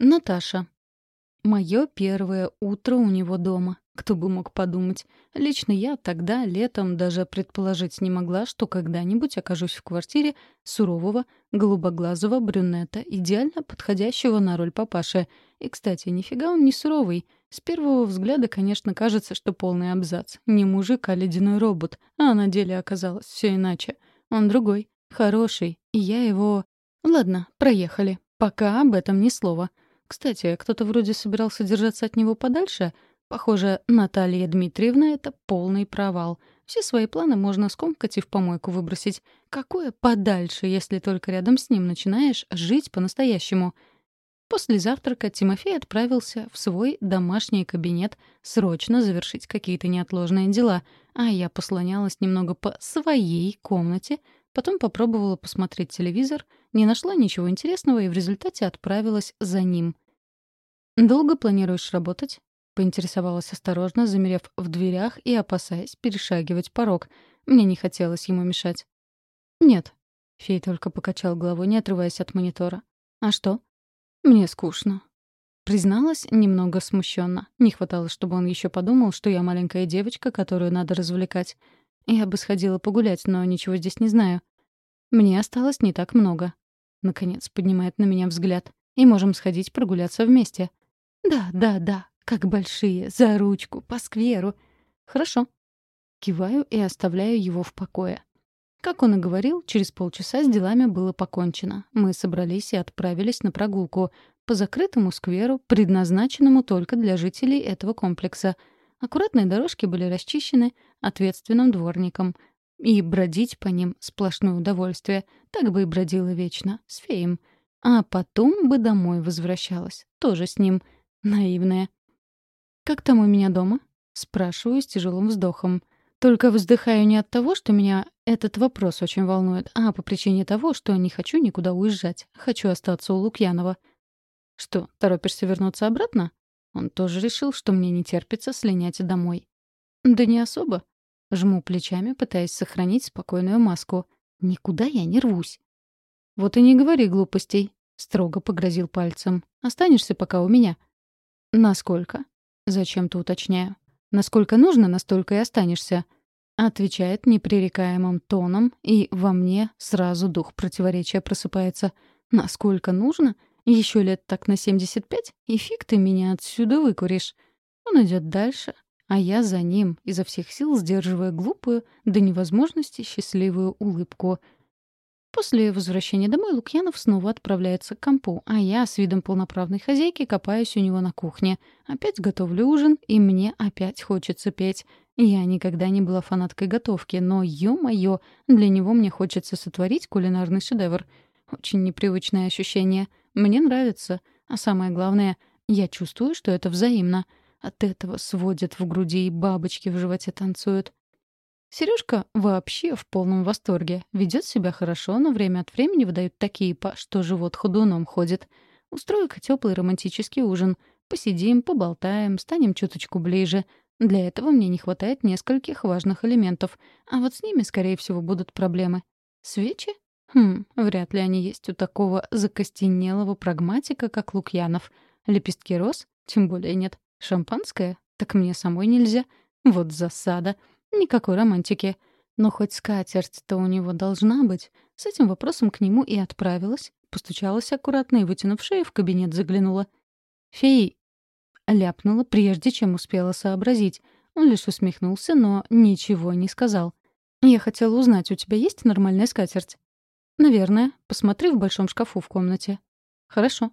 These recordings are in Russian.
Наташа. Мое первое утро у него дома. Кто бы мог подумать. Лично я тогда, летом, даже предположить не могла, что когда-нибудь окажусь в квартире сурового, голубоглазого брюнета, идеально подходящего на роль папаши. И, кстати, нифига он не суровый. С первого взгляда, конечно, кажется, что полный абзац. Не мужик, а ледяной робот. А на деле оказалось все иначе. Он другой, хороший, и я его... Ладно, проехали. Пока об этом ни слова. Кстати, кто-то вроде собирался держаться от него подальше — Похоже, Наталья Дмитриевна — это полный провал. Все свои планы можно скомкать и в помойку выбросить. Какое подальше, если только рядом с ним начинаешь жить по-настоящему. После завтрака Тимофей отправился в свой домашний кабинет срочно завершить какие-то неотложные дела, а я послонялась немного по своей комнате, потом попробовала посмотреть телевизор, не нашла ничего интересного и в результате отправилась за ним. «Долго планируешь работать?» Поинтересовалась осторожно, замерев в дверях и опасаясь перешагивать порог. Мне не хотелось ему мешать. «Нет». Фей только покачал головой, не отрываясь от монитора. «А что?» «Мне скучно». Призналась немного смущенно. Не хватало, чтобы он еще подумал, что я маленькая девочка, которую надо развлекать. Я бы сходила погулять, но ничего здесь не знаю. Мне осталось не так много. Наконец поднимает на меня взгляд. И можем сходить прогуляться вместе. «Да, да, да, как большие, за ручку, по скверу. Хорошо. Киваю и оставляю его в покое. Как он и говорил, через полчаса с делами было покончено. Мы собрались и отправились на прогулку по закрытому скверу, предназначенному только для жителей этого комплекса. Аккуратные дорожки были расчищены ответственным дворником. И бродить по ним — сплошное удовольствие. Так бы и бродила вечно, с феем. А потом бы домой возвращалась, тоже с ним. Наивная. «Как там у меня дома?» — спрашиваю с тяжелым вздохом. Только вздыхаю не от того, что меня этот вопрос очень волнует, а по причине того, что не хочу никуда уезжать. Хочу остаться у Лукьянова. «Что, торопишься вернуться обратно?» Он тоже решил, что мне не терпится слинять домой. «Да не особо». Жму плечами, пытаясь сохранить спокойную маску. «Никуда я не рвусь». «Вот и не говори глупостей», — строго погрозил пальцем. «Останешься пока у меня». «Насколько?» Зачем-то уточняю. Насколько нужно, настолько и останешься. Отвечает непререкаемым тоном, и во мне сразу дух противоречия просыпается. Насколько нужно? Еще лет так на 75, и фиг ты меня отсюда выкуришь. Он идет дальше, а я за ним, изо всех сил сдерживая глупую, до невозможности счастливую улыбку — После возвращения домой Лукьянов снова отправляется к компу, а я с видом полноправной хозяйки копаюсь у него на кухне. Опять готовлю ужин, и мне опять хочется петь. Я никогда не была фанаткой готовки, но, ё-моё, для него мне хочется сотворить кулинарный шедевр. Очень непривычное ощущение. Мне нравится. А самое главное, я чувствую, что это взаимно. От этого сводят в груди и бабочки в животе танцуют. Сережка вообще в полном восторге. Ведет себя хорошо, но время от времени выдает такие па, что живот ходуном ходит. Устрою-ка теплый романтический ужин. Посидим, поболтаем, станем чуточку ближе. Для этого мне не хватает нескольких важных элементов. А вот с ними, скорее всего, будут проблемы. Свечи? Хм, вряд ли они есть у такого закостенелого прагматика, как Лукьянов. Лепестки роз? Тем более нет. Шампанское? Так мне самой нельзя. Вот засада. Никакой романтики. Но хоть скатерть-то у него должна быть. С этим вопросом к нему и отправилась. Постучалась аккуратно и, вытянув шею, в кабинет заглянула. «Фей!» — ляпнула, прежде чем успела сообразить. Он лишь усмехнулся, но ничего не сказал. «Я хотела узнать, у тебя есть нормальная скатерть?» «Наверное. Посмотри в большом шкафу в комнате». «Хорошо».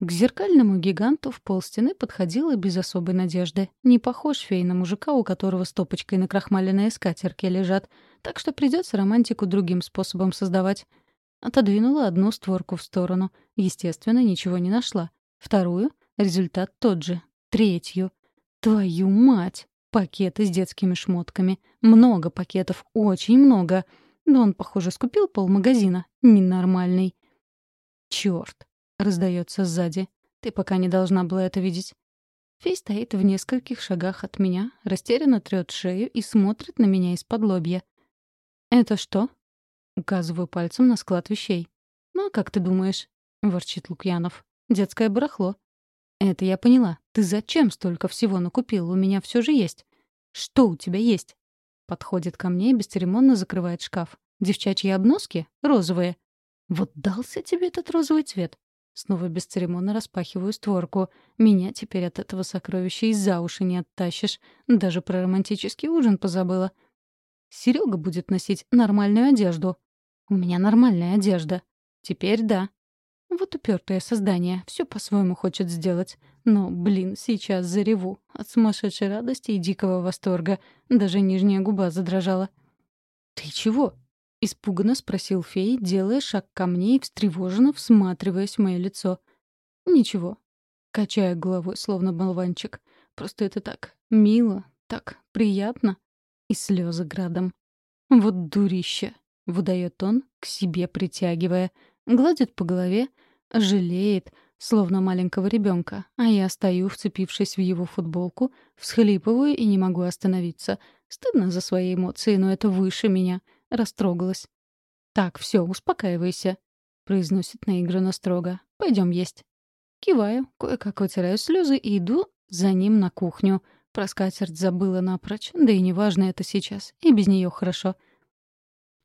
К зеркальному гиганту в полстены подходила без особой надежды. Не похож фей на мужика, у которого стопочкой накрахмаленные скатерки лежат, так что придется романтику другим способом создавать. Отодвинула одну створку в сторону. Естественно, ничего не нашла. Вторую — результат тот же. Третью. Твою мать! Пакеты с детскими шмотками. Много пакетов, очень много. Но он, похоже, скупил полмагазина. Ненормальный. Чёрт. — раздается сзади. «Ты пока не должна была это видеть». Фей стоит в нескольких шагах от меня, растерянно трёт шею и смотрит на меня из-под лобья. «Это что?» — указываю пальцем на склад вещей. «Ну а как ты думаешь?» — ворчит Лукьянов. Детское барахло». «Это я поняла. Ты зачем столько всего накупил? У меня все же есть». «Что у тебя есть?» Подходит ко мне и бесцеремонно закрывает шкаф. «Девчачьи обноски? Розовые». «Вот дался тебе этот розовый цвет?» Снова бесцеремонно распахиваю створку. Меня теперь от этого сокровища и за уши не оттащишь. Даже про романтический ужин позабыла. Серега будет носить нормальную одежду. У меня нормальная одежда. Теперь да. Вот упертое создание. Все по-своему хочет сделать. Но, блин, сейчас зареву. От сумасшедшей радости и дикого восторга. Даже нижняя губа задрожала. «Ты чего?» — испуганно спросил фей, делая шаг ко мне и встревоженно всматриваясь в мое лицо. «Ничего». Качая головой, словно болванчик. «Просто это так мило, так приятно». И слезы градом. «Вот дурище!» — выдает он, к себе притягивая. Гладит по голове, жалеет, словно маленького ребенка, а я стою, вцепившись в его футболку, всхлипываю и не могу остановиться. Стыдно за свои эмоции, но это выше меня — Растрогалась. «Так, все, успокаивайся», — произносит наигранно строго. Пойдем есть». Киваю, кое-как вытираю слезы и иду за ним на кухню. Про скатерть забыла напрочь, да и неважно это сейчас, и без нее хорошо.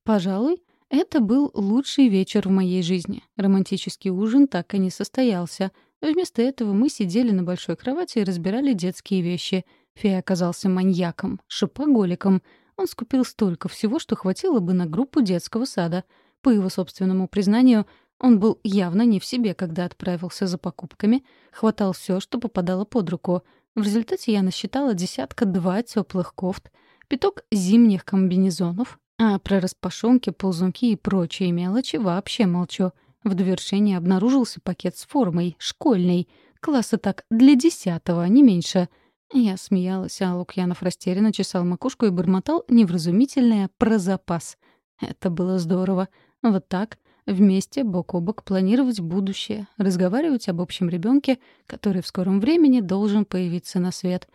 Пожалуй, это был лучший вечер в моей жизни. Романтический ужин так и не состоялся. Вместо этого мы сидели на большой кровати и разбирали детские вещи. Фея оказался маньяком, шопоголиком — он скупил столько всего, что хватило бы на группу детского сада. По его собственному признанию, он был явно не в себе, когда отправился за покупками, хватал все, что попадало под руку. В результате я насчитала десятка-два теплых кофт, пяток зимних комбинезонов, а про распашонки, ползунки и прочие мелочи вообще молчу. В довершение обнаружился пакет с формой, школьный, класса так для десятого, не меньше — я смеялась, а Лукьянов растерянно чесал макушку и бормотал невразумительное про запас. Это было здорово. Вот так, вместе, бок о бок, планировать будущее, разговаривать об общем ребенке, который в скором времени должен появиться на свет.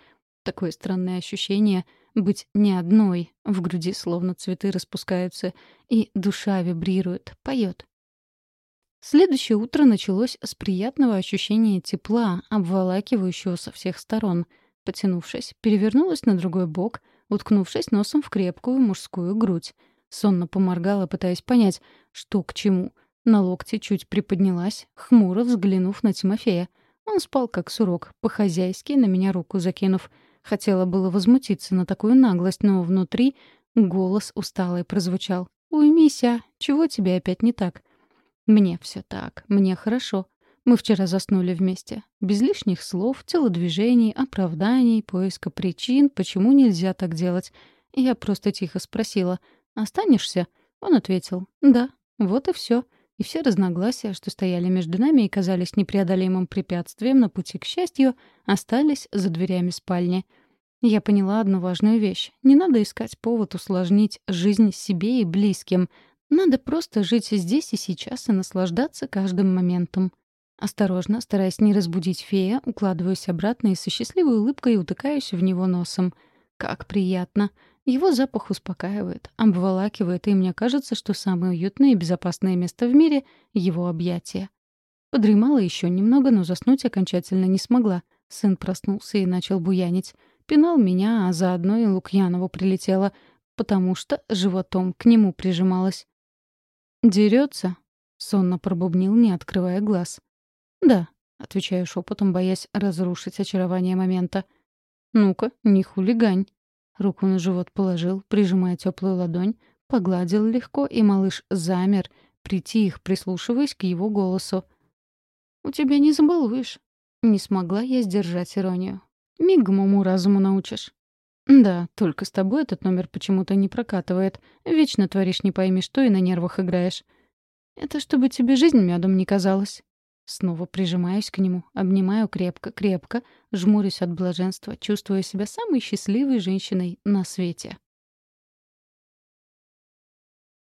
Такое странное ощущение — быть не одной, в груди словно цветы распускаются, и душа вибрирует, поет. Следующее утро началось с приятного ощущения тепла, обволакивающего со всех сторон — Потянувшись, перевернулась на другой бок, уткнувшись носом в крепкую мужскую грудь. Сонно поморгала, пытаясь понять, что к чему. На локте чуть приподнялась, хмуро взглянув на Тимофея. Он спал как сурок, по-хозяйски на меня руку закинув. Хотела было возмутиться на такую наглость, но внутри голос усталый прозвучал. «Уймися, чего тебе опять не так?» «Мне все так, мне хорошо. Мы вчера заснули вместе. Без лишних слов, телодвижений, оправданий, поиска причин, почему нельзя так делать. Я просто тихо спросила «Останешься?» Он ответил «Да». Вот и все. И все разногласия, что стояли между нами и казались непреодолимым препятствием на пути к счастью, остались за дверями спальни. Я поняла одну важную вещь. Не надо искать повод усложнить жизнь себе и близким. Надо просто жить здесь и сейчас и наслаждаться каждым моментом. Осторожно, стараясь не разбудить фея, укладываюсь обратно и со счастливой улыбкой утыкаюсь в него носом. Как приятно. Его запах успокаивает, обволакивает, и мне кажется, что самое уютное и безопасное место в мире — его объятия. Подремала еще немного, но заснуть окончательно не смогла. Сын проснулся и начал буянить. Пинал меня, а заодно и Лукьянову прилетела, потому что животом к нему прижималась. «Дерется?» — сонно пробубнил, не открывая глаз. «Да», — отвечаю шепотом, боясь разрушить очарование момента. «Ну-ка, не хулигань». Руку на живот положил, прижимая теплую ладонь, погладил легко, и малыш замер, притих, прислушиваясь к его голосу. «У тебя не забалуешь». Не смогла я сдержать иронию. «Мигом уму-разуму научишь». «Да, только с тобой этот номер почему-то не прокатывает. Вечно творишь не пойми что и на нервах играешь». «Это чтобы тебе жизнь медом не казалась». Снова прижимаюсь к нему, обнимаю крепко-крепко, жмурюсь от блаженства, чувствуя себя самой счастливой женщиной на свете.